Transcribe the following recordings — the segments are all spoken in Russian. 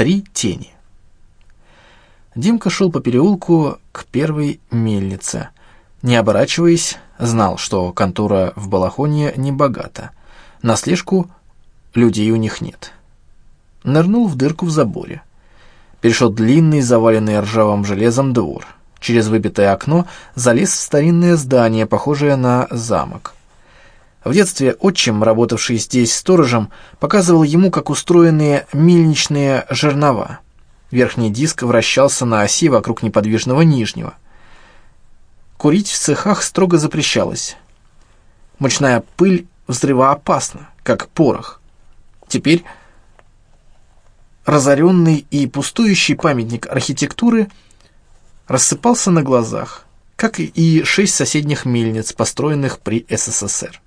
Три тени. Димка шел по переулку к первой мельнице. Не оборачиваясь, знал, что контора в Балахоне не богата. На слежку людей у них нет. Нырнул в дырку в заборе. Перешел длинный, заваленный ржавым железом двор. Через выбитое окно залез в старинное здание, похожее на замок. В детстве отчим, работавший здесь сторожем, показывал ему, как устроены мельничные жернова — Верхний диск вращался на оси вокруг неподвижного нижнего. Курить в цехах строго запрещалось. Мучная пыль взрывоопасна, как порох. Теперь разоренный и пустующий памятник архитектуры рассыпался на глазах, как и шесть соседних мельниц, построенных при СССР.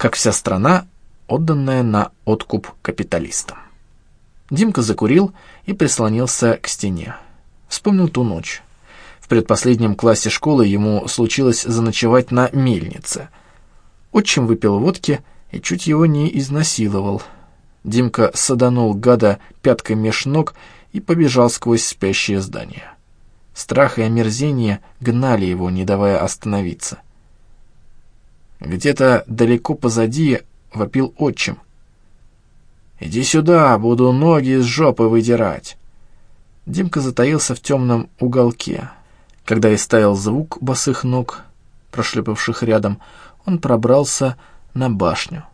Как вся страна, отданная на откуп капиталистам. Димка закурил и прислонился к стене. Вспомнил ту ночь. В предпоследнем классе школы ему случилось заночевать на мельнице. Отчим выпил водки и чуть его не изнасиловал. Димка саданул гада пяткой меж ног и побежал сквозь спящее здание. Страх и омерзение гнали его, не давая остановиться. Где-то далеко позади вопил отчим — «Иди сюда, буду ноги из жопы выдирать». Димка затаился в темном уголке. Когда истаял звук босых ног, прошлепавших рядом, он пробрался на башню.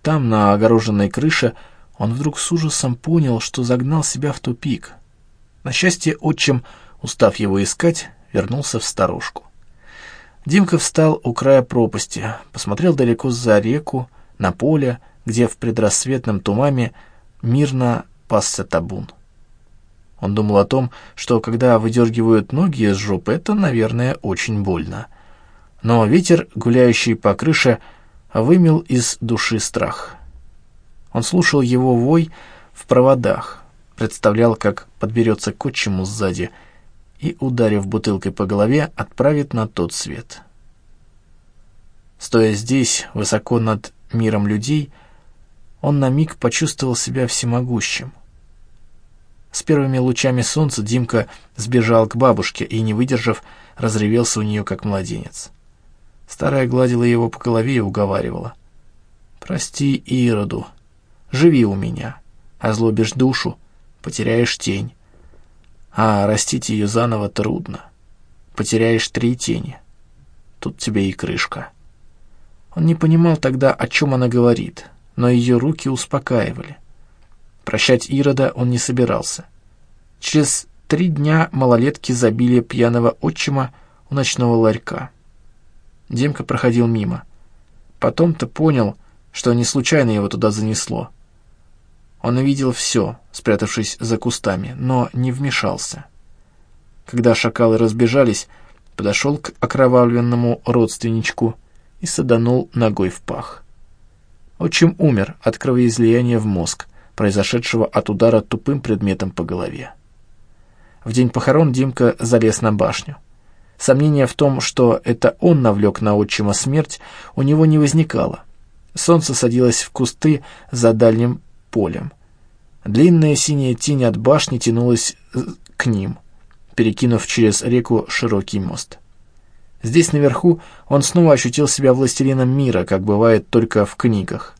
Там, на огороженной крыше, он вдруг с ужасом понял, что загнал себя в тупик. На счастье, отчим, устав его искать, вернулся в сторожку. Димка встал у края пропасти, посмотрел далеко за реку, на поле, где в предрассветном тумане мирно пасся табун. Он думал о том, что когда выдергивают ноги из жопы, это, наверное, очень больно. Но ветер, гуляющий по крыше, вымел из души страх. Он слушал его вой в проводах, представлял, как подберется к отчиму сзади и, ударив бутылкой по голове, отправит на тот свет. Стоя здесь, высоко над миром людей, он на миг почувствовал себя всемогущим. С первыми лучами солнца Димка сбежал к бабушке и, не выдержав, разревелся у нее, как младенец. Старая гладила его по голове и уговаривала. «Прости Ироду, живи у меня, озлобишь душу, потеряешь тень. А растить ее заново трудно. Потеряешь три тени. Тут тебе и крышка». Он не понимал тогда, о чем она говорит, но ее руки успокаивали. Прощать Ирода он не собирался. Через три дня малолетки забили пьяного отчима у ночного ларька. Демка проходил мимо. Потом-то понял, что не случайно его туда занесло. Он увидел все, спрятавшись за кустами, но не вмешался. Когда шакалы разбежались, подошел к окровавленному родственничку и саданул ногой в пах. Отчим умер от кровоизлияния в мозг, произошедшего от удара тупым предметом по голове. В день похорон Димка залез на башню. Сомнения в том, что это он навлек на отчима смерть, у него не возникало. Солнце садилось в кусты за дальним полем. Длинная синяя тень от башни тянулась э, к ним, перекинув через реку широкий мост. Здесь наверху он снова ощутил себя властелином мира, как бывает только в книгах.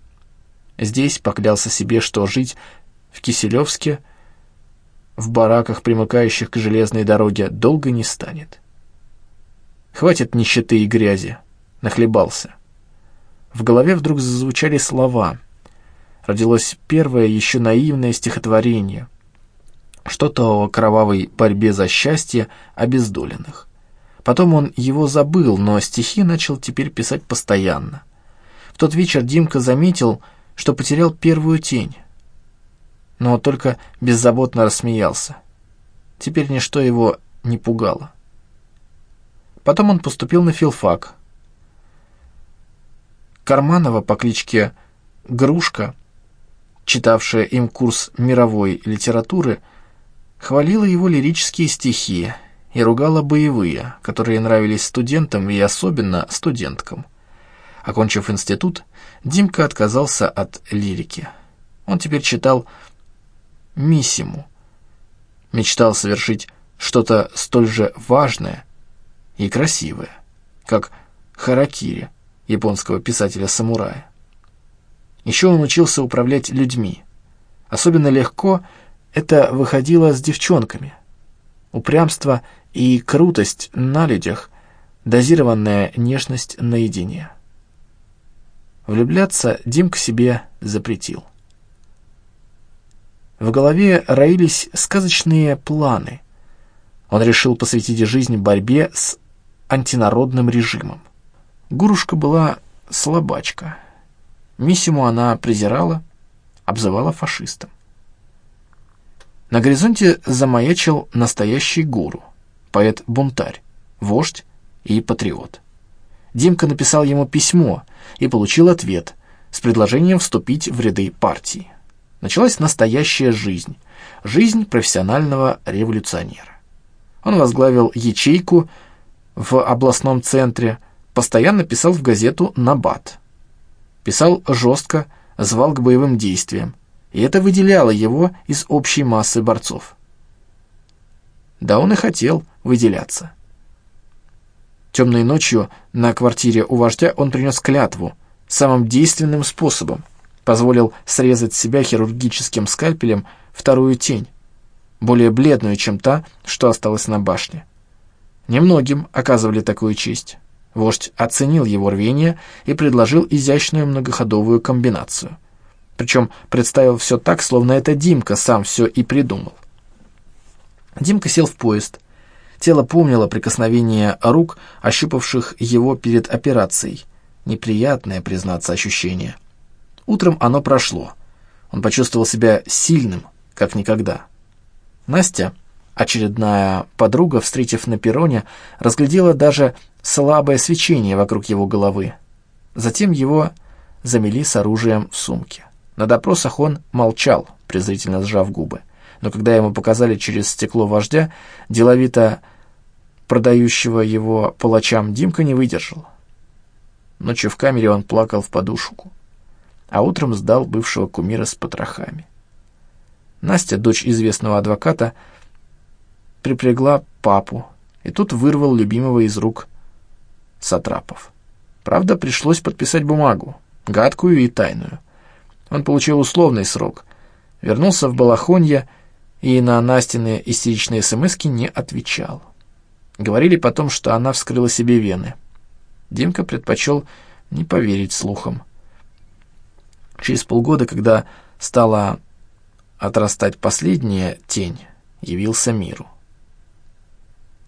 Здесь поклялся себе, что жить в Киселевске, в бараках, примыкающих к железной дороге, долго не станет. Хватит нищеты и грязи, нахлебался. В голове вдруг зазвучали слова. Родилось первое, еще наивное стихотворение. Что-то о кровавой борьбе за счастье обездоленных. Потом он его забыл, но стихи начал теперь писать постоянно. В тот вечер Димка заметил, что потерял первую тень, но только беззаботно рассмеялся. Теперь ничто его не пугало. Потом он поступил на филфак. Карманова по кличке Грушка, читавшая им курс мировой литературы, хвалила его лирические стихи, и ругала боевые, которые нравились студентам и особенно студенткам. Окончив институт, Димка отказался от лирики. Он теперь читал Миссиму. Мечтал совершить что-то столь же важное и красивое, как харакири японского писателя-самурая. Еще он учился управлять людьми. Особенно легко это выходило с девчонками. Упрямство и крутость на людях, дозированная нежность наедине. Влюбляться Димка себе запретил. В голове роились сказочные планы. Он решил посвятить жизнь борьбе с антинародным режимом. Гурушка была слабачка. Миссиму она презирала, обзывала фашистом. На горизонте замаячил настоящий гуру, поэт-бунтарь, вождь и патриот. Димка написал ему письмо и получил ответ с предложением вступить в ряды партии. Началась настоящая жизнь, жизнь профессионального революционера. Он возглавил ячейку в областном центре, постоянно писал в газету «Набат». Писал жестко, звал к боевым действиям, и это выделяло его из общей массы борцов. Да он и хотел выделяться. Темной ночью на квартире у вождя он принес клятву самым действенным способом, позволил срезать себя хирургическим скальпелем вторую тень, более бледную, чем та, что осталась на башне. Немногим оказывали такую честь. Вождь оценил его рвение и предложил изящную многоходовую комбинацию. Причем представил все так, словно это Димка сам все и придумал. Димка сел в поезд. Тело помнило прикосновение рук, ощупавших его перед операцией. Неприятное, признаться, ощущение. Утром оно прошло. Он почувствовал себя сильным, как никогда. Настя, очередная подруга, встретив на перроне, разглядела даже слабое свечение вокруг его головы. Затем его замели с оружием в сумке. На допросах он молчал, презрительно сжав губы. Но когда ему показали через стекло вождя, деловито продающего его палачам, Димка не выдержал. Ночью в камере он плакал в подушку а утром сдал бывшего кумира с потрохами. Настя, дочь известного адвоката, припрягла папу, и тут вырвал любимого из рук Сатрапов. Правда, пришлось подписать бумагу, гадкую и тайную. Он получил условный срок, вернулся в Балахонье и на Настины истеричные смски не отвечал. Говорили потом, что она вскрыла себе вены. Димка предпочел не поверить слухам. Через полгода, когда стала отрастать последняя тень, явился миру.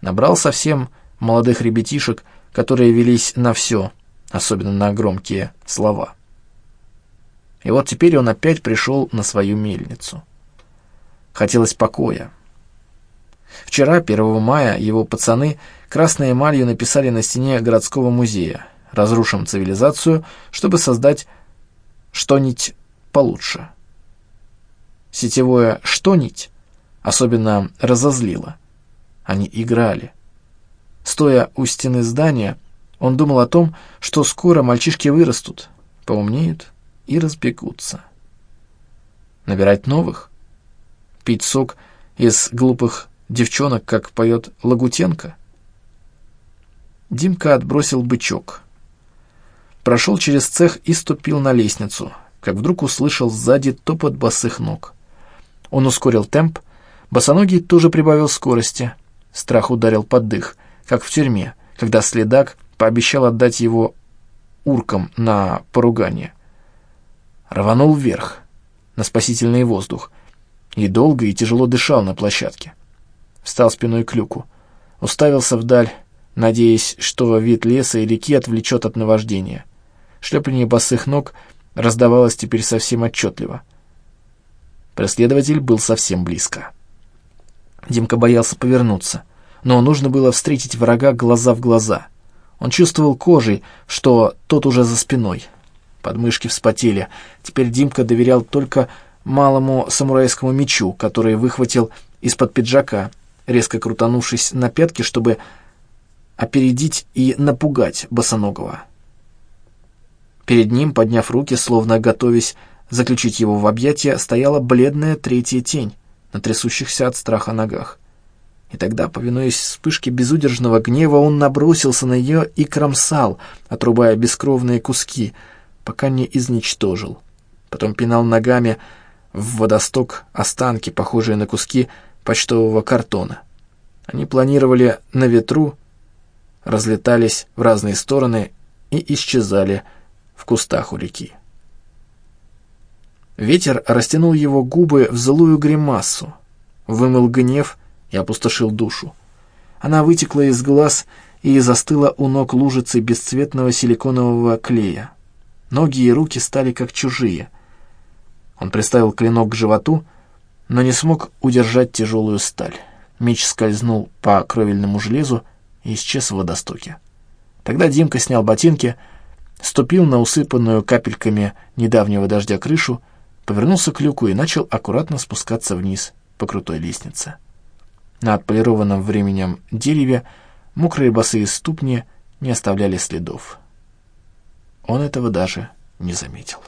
Набрал совсем молодых ребятишек, которые велись на все, особенно на громкие слова. И вот теперь он опять пришел на свою мельницу. Хотелось покоя. Вчера, 1 мая, его пацаны красной эмалью написали на стене городского музея «Разрушим цивилизацию, чтобы создать что-нибудь получше. Сетевое «что-нибудь» особенно разозлило. Они играли. Стоя у стены здания, он думал о том, что скоро мальчишки вырастут, поумнеют и разбегутся. Набирать новых? Пить сок из глупых девчонок, как поет Лагутенко? Димка отбросил бычок прошел через цех и ступил на лестницу, как вдруг услышал сзади топот босых ног. Он ускорил темп, босоногий тоже прибавил скорости. Страх ударил под дых, как в тюрьме, когда следак пообещал отдать его уркам на поругание. Рванул вверх, на спасительный воздух, и долго и тяжело дышал на площадке. Встал спиной к люку, уставился вдаль, надеясь, что вид леса и реки отвлечет от наваждения. Шлепание босых ног раздавалось теперь совсем отчетливо. Преследователь был совсем близко. Димка боялся повернуться, но нужно было встретить врага глаза в глаза. Он чувствовал кожей, что тот уже за спиной. Подмышки вспотели. Теперь Димка доверял только малому самурайскому мечу, который выхватил из-под пиджака, резко крутанувшись на пятки, чтобы опередить и напугать босоногого. Перед ним, подняв руки, словно готовясь заключить его в объятия, стояла бледная третья тень на трясущихся от страха ногах. И тогда, повинуясь вспышке безудержного гнева, он набросился на нее и кромсал, отрубая бескровные куски, пока не изничтожил. Потом пинал ногами в водосток останки, похожие на куски почтового картона. Они планировали на ветру, разлетались в разные стороны и исчезали в кустах у реки. Ветер растянул его губы в злую гримасу, вымыл гнев и опустошил душу. Она вытекла из глаз и застыла у ног лужицы бесцветного силиконового клея. Ноги и руки стали как чужие. Он приставил клинок к животу, но не смог удержать тяжелую сталь. Меч скользнул по кровельному железу и исчез в водостоке. Тогда Димка снял ботинки, ступил на усыпанную капельками недавнего дождя крышу, повернулся к люку и начал аккуратно спускаться вниз по крутой лестнице. На отполированном временем дереве мокрые босые ступни не оставляли следов. Он этого даже не заметил.